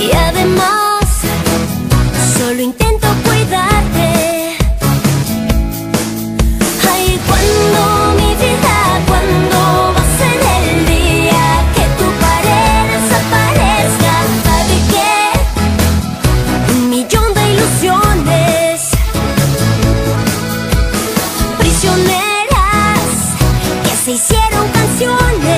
Y además, solo intento cuidarte. Ay, cuando mi vida, cuando vas en el día que tu pared desaparezca, fabriqué un millón de ilusiones. Prisioneras que se hicieron canciones.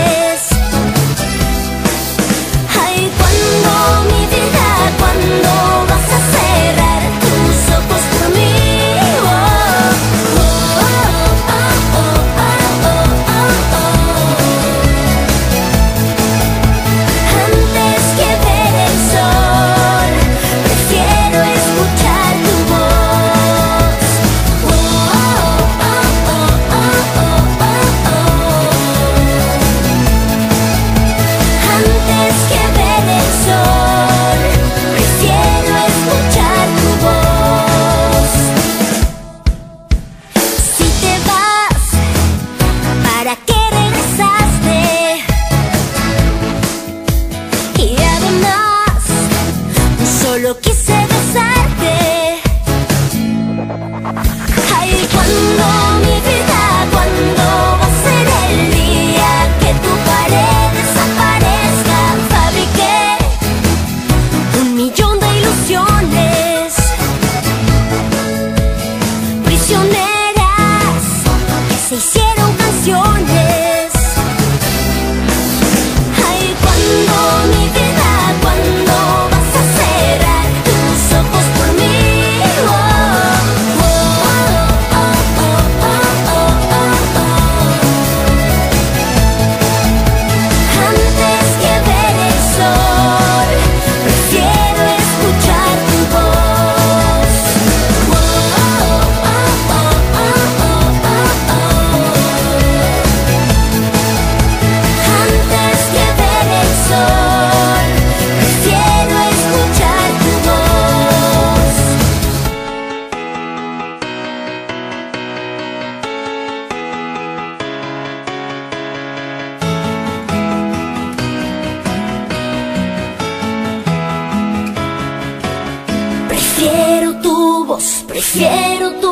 Ay, cuando mi vida, cuando va a ser el día que tu pared desaparezca, fabriqué un millón de ilusiones, prisioneras que se hicieron. Prefiero tu